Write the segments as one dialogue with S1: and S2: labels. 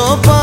S1: your body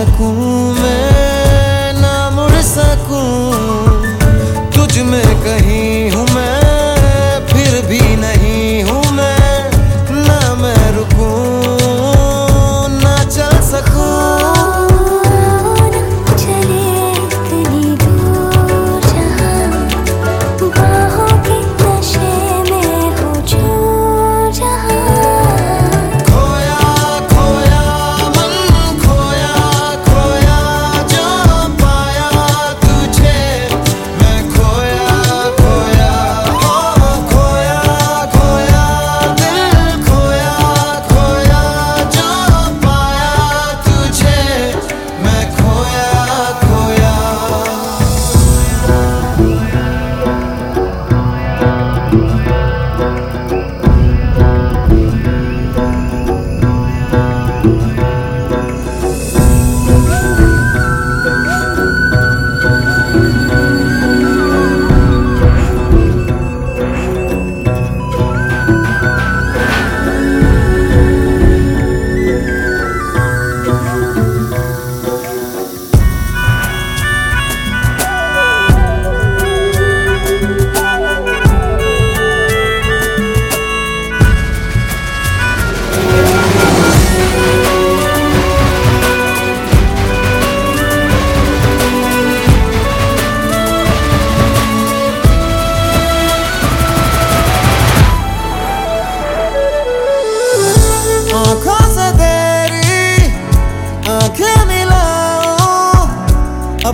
S1: सकूँ मैं, ना मुड़ सकूँ। तुझ में कहीं हूँ मैं, फिर भी नहीं हूँ मैं, ना मैं रुकूं।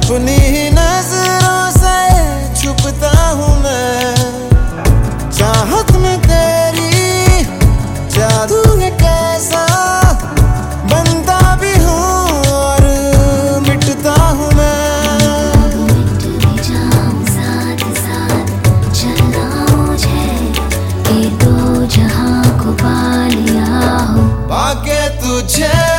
S1: अपनी ही नज़रों से छुपता हूँ मैं। चाहत में तेरी जादू है कैसा? बनता भी हूँ और मिटता हूँ मैं।
S2: साथ साथ मुझे दो को पा लिया
S1: पाके तुझे